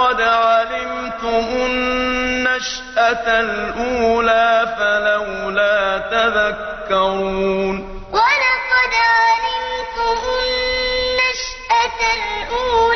لقد علمتم النشأة الأولى فلولا تذكرون. ولقد علمتم النشأة الأولى